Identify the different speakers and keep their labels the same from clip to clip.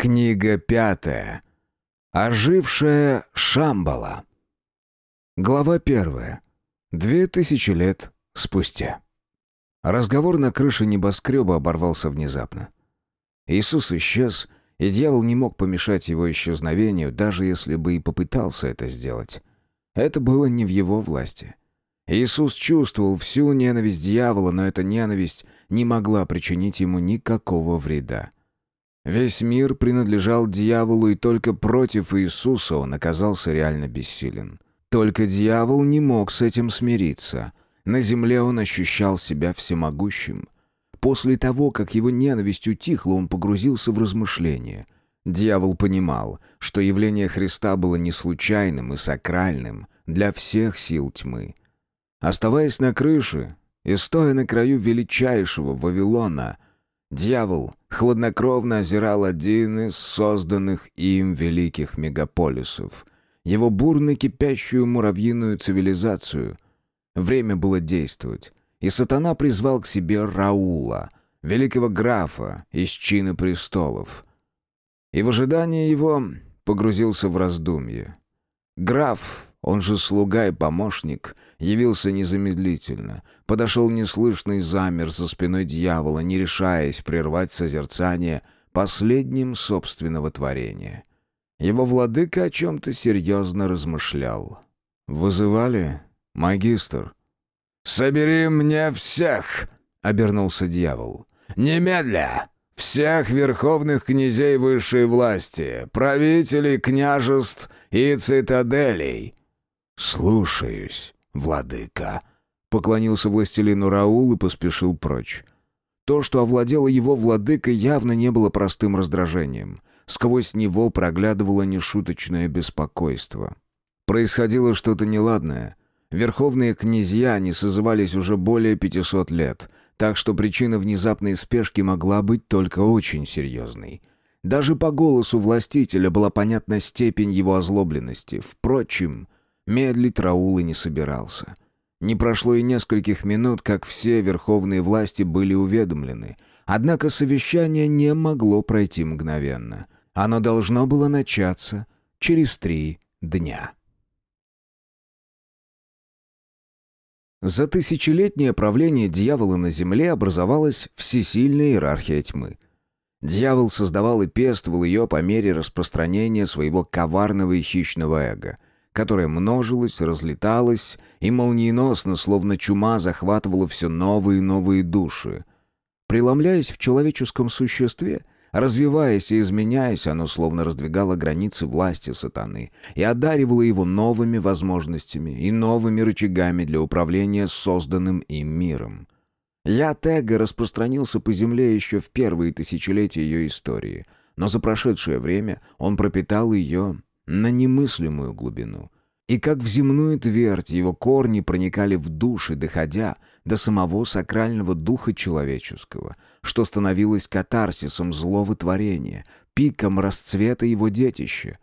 Speaker 1: Книга пятая. Ожившая Шамбала. Глава первая. Две тысячи лет спустя. Разговор на крыше небоскреба оборвался внезапно. Иисус исчез, и дьявол не мог помешать его исчезновению, даже если бы и попытался это сделать. Это было не в его власти. Иисус чувствовал всю ненависть дьявола, но эта ненависть не могла причинить ему никакого вреда. Весь мир принадлежал дьяволу, и только против Иисуса он оказался реально бессилен. Только дьявол не мог с этим смириться. На земле он ощущал себя всемогущим. После того, как его ненависть утихла, он погрузился в размышления. Дьявол понимал, что явление Христа было не случайным и сакральным для всех сил тьмы. Оставаясь на крыше и стоя на краю величайшего Вавилона — Дьявол хладнокровно озирал один из созданных им великих мегаполисов, его бурно кипящую муравьиную цивилизацию. Время было действовать, и сатана призвал к себе Раула, великого графа из чины престолов. И в ожидании его погрузился в раздумье. Граф он же слуга и помощник, явился незамедлительно, подошел неслышно и замер за спиной дьявола, не решаясь прервать созерцание последним собственного творения. Его владыка о чем-то серьезно размышлял. «Вызывали? Магистр?»
Speaker 2: «Собери мне всех!» — обернулся дьявол. «Немедля! Всех верховных князей высшей власти, правителей княжеств и цитаделей,
Speaker 1: «Слушаюсь, владыка», — поклонился властелину Раул и поспешил прочь. То, что овладело его владыкой, явно не было простым раздражением. Сквозь него проглядывало нешуточное беспокойство. Происходило что-то неладное. Верховные князья не созывались уже более 500 лет, так что причина внезапной спешки могла быть только очень серьезной. Даже по голосу властителя была понятна степень его озлобленности. Впрочем, Медлить Раул и не собирался. Не прошло и нескольких минут, как все верховные власти были уведомлены. Однако совещание не могло пройти мгновенно. Оно должно было начаться через три дня. За тысячелетнее правление дьявола на земле образовалась всесильная иерархия тьмы. Дьявол создавал и пестовал ее по мере распространения своего коварного и хищного эго — которая множилась, разлеталась и молниеносно, словно чума, захватывала все новые и новые души. Преломляясь в человеческом существе, развиваясь и изменяясь, оно словно раздвигало границы власти сатаны и одаривало его новыми возможностями и новыми рычагами для управления созданным им миром. Я Тега распространился по земле еще в первые тысячелетия ее истории, но за прошедшее время он пропитал ее на немыслимую глубину. И как в земную твердь его корни проникали в души, доходя до самого сакрального духа человеческого, что становилось катарсисом злого творения, пиком расцвета его детища.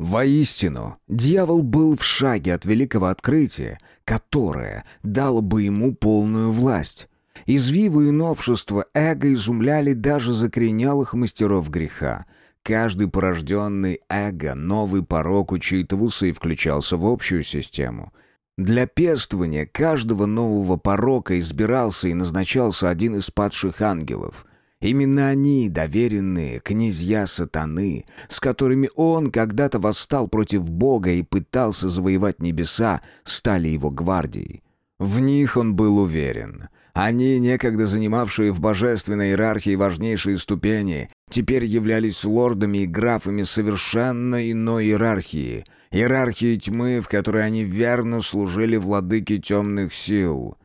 Speaker 1: Воистину, дьявол был в шаге от великого открытия, которое дало бы ему полную власть. Извивы и новшества эго изумляли даже закоренелых мастеров греха — Каждый порожденный эго, новый порог учитывался и включался в общую систему. Для пестования каждого нового порока избирался и назначался один из падших ангелов. Именно они, доверенные князья сатаны, с которыми он когда-то восстал против Бога и пытался завоевать небеса, стали его гвардией. В них он был уверен. Они, некогда занимавшие в божественной иерархии важнейшие ступени, теперь являлись лордами и графами совершенно иной иерархии, иерархии тьмы, в которой они верно служили владыке темных сил.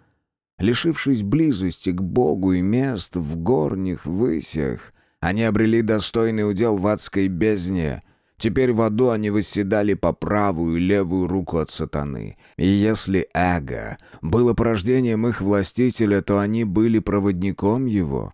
Speaker 1: Лишившись близости к Богу и мест в горних высях, они обрели достойный удел в адской бездне — Теперь в аду они восседали по правую и левую руку от сатаны. И если эго было порождением их властителя, то они были проводником его.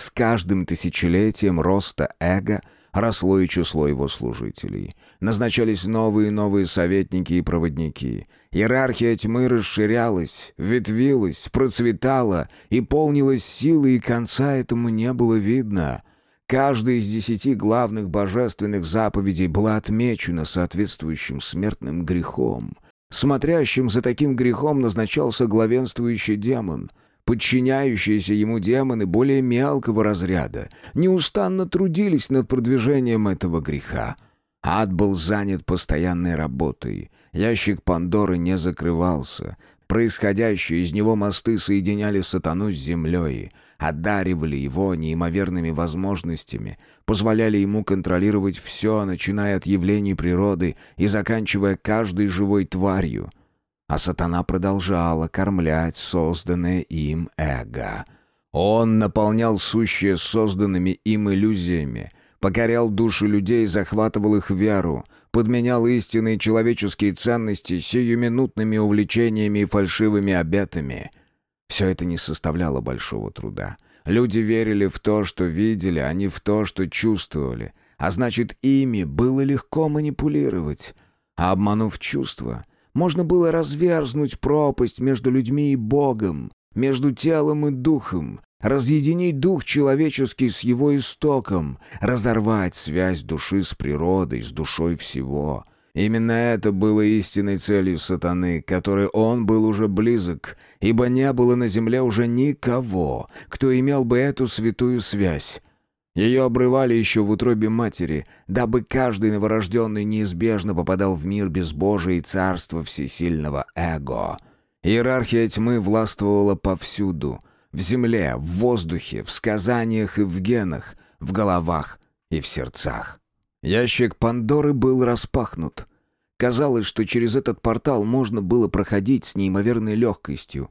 Speaker 1: С каждым тысячелетием роста эго росло и число его служителей. Назначались новые и новые советники и проводники. Иерархия тьмы расширялась, ветвилась, процветала и полнилась силой, и конца этому не было видно — Каждая из десяти главных божественных заповедей была отмечена соответствующим смертным грехом. Смотрящим за таким грехом назначался главенствующий демон. Подчиняющиеся ему демоны более мелкого разряда неустанно трудились над продвижением этого греха. Ад был занят постоянной работой. Ящик Пандоры не закрывался. Происходящие из него мосты соединяли сатану с землей, одаривали его неимоверными возможностями, позволяли ему контролировать все, начиная от явлений природы и заканчивая каждой живой тварью. А сатана продолжала кормлять созданное им эго. Он наполнял сущее созданными им иллюзиями, покорял души людей, захватывал их веру, подменял истинные человеческие ценности сиюминутными увлечениями и фальшивыми обетами. Все это не составляло большого труда. Люди верили в то, что видели, а не в то, что чувствовали. А значит, ими было легко манипулировать. А обманув чувства, можно было разверзнуть пропасть между людьми и Богом, между телом и духом, разъединить дух человеческий с его истоком, разорвать связь души с природой, с душой всего. Именно это было истинной целью сатаны, которой он был уже близок, ибо не было на земле уже никого, кто имел бы эту святую связь. Ее обрывали еще в утробе матери, дабы каждый новорожденный неизбежно попадал в мир безбожия и царства всесильного эго. Иерархия тьмы властвовала повсюду — в земле, в воздухе, в сказаниях и в генах, в головах и в сердцах. Ящик Пандоры был распахнут. Казалось, что через этот портал можно было проходить с неимоверной легкостью.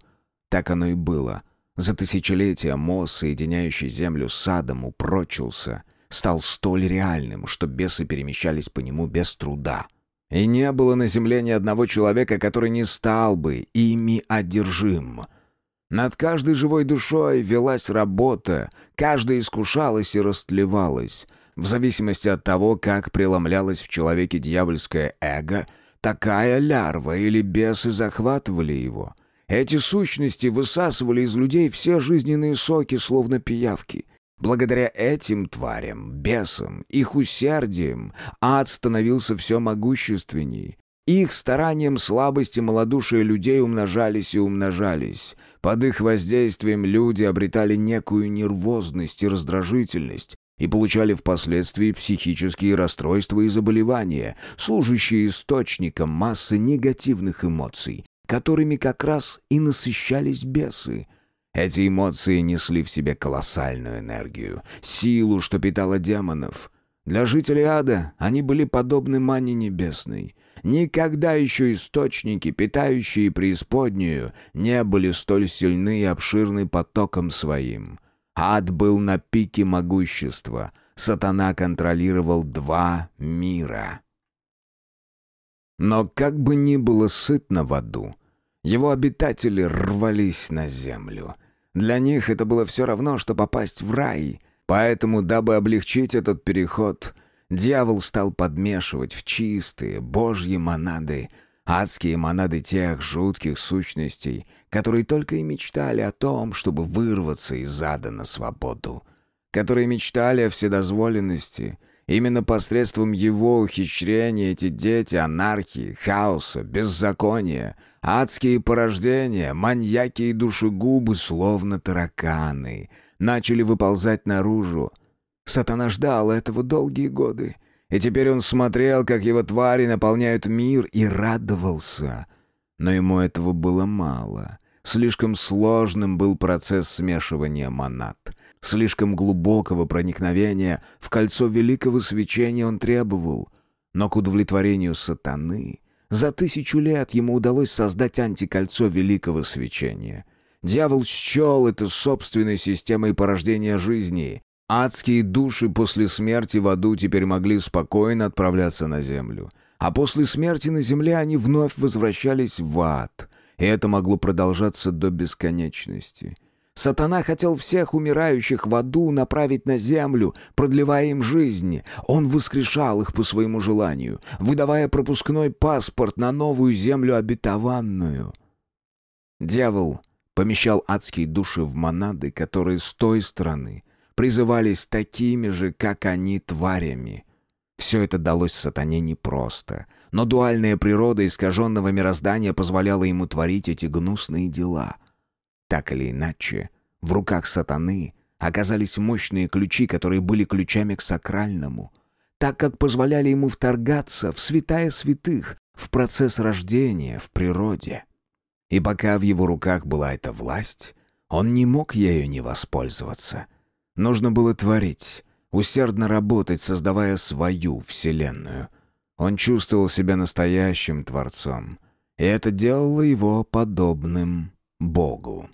Speaker 1: Так оно и было. За тысячелетия мост, соединяющий землю с садом, упрочился, стал столь реальным, что бесы перемещались по нему без труда. И не было на земле ни одного человека, который не стал бы ими одержим — над каждой живой душой велась работа, каждая искушалась и растлевалась. В зависимости от того, как преломлялось в человеке дьявольское эго, такая лярва или бесы захватывали его. Эти сущности высасывали из людей все жизненные соки, словно пиявки. Благодаря этим тварям, бесам, их усердием, ад становился все могущественней. Их старанием слабости малодушия людей умножались и умножались. Под их воздействием люди обретали некую нервозность и раздражительность и получали впоследствии психические расстройства и заболевания, служащие источником массы негативных эмоций, которыми как раз и насыщались бесы. Эти эмоции несли в себе колоссальную энергию, силу, что питала демонов. Для жителей ада они были подобны мане небесной — Никогда еще источники, питающие преисподнюю, не были столь сильны и обширны потоком своим. Ад был на пике могущества. Сатана контролировал два мира. Но как бы ни было сытно в аду, его обитатели рвались на землю. Для них это было все равно, что попасть в рай. Поэтому, дабы облегчить этот переход — Дьявол стал подмешивать в чистые божьи монады, адские монады тех жутких сущностей, которые только и мечтали о том, чтобы вырваться из ада на свободу, которые мечтали о вседозволенности. Именно посредством его ухищрения эти дети анархии, хаоса, беззакония, адские порождения, маньяки и душегубы, словно тараканы, начали выползать наружу, Сатана ждал этого долгие годы. И теперь он смотрел, как его твари наполняют мир, и радовался. Но ему этого было мало. Слишком сложным был процесс смешивания монад. Слишком глубокого проникновения в кольцо великого свечения он требовал. Но к удовлетворению сатаны за тысячу лет ему удалось создать антикольцо великого свечения. Дьявол счел это собственной системой порождения жизни, Адские души после смерти в аду теперь могли спокойно отправляться на землю. А после смерти на земле они вновь возвращались в ад. И это могло продолжаться до бесконечности. Сатана хотел всех умирающих в аду направить на землю, продлевая им жизнь. Он воскрешал их по своему желанию, выдавая пропускной паспорт на новую землю обетованную. Дьявол помещал адские души в монады, которые с той стороны призывались такими же, как они, тварями. Все это далось сатане непросто, но дуальная природа искаженного мироздания позволяла ему творить эти гнусные дела. Так или иначе, в руках сатаны оказались мощные ключи, которые были ключами к сакральному, так как позволяли ему вторгаться в святая святых, в процесс рождения, в природе. И пока в его руках была эта власть, он не мог ею не воспользоваться. Нужно было творить, усердно работать, создавая свою вселенную. Он чувствовал себя настоящим творцом, и это делало его подобным Богу.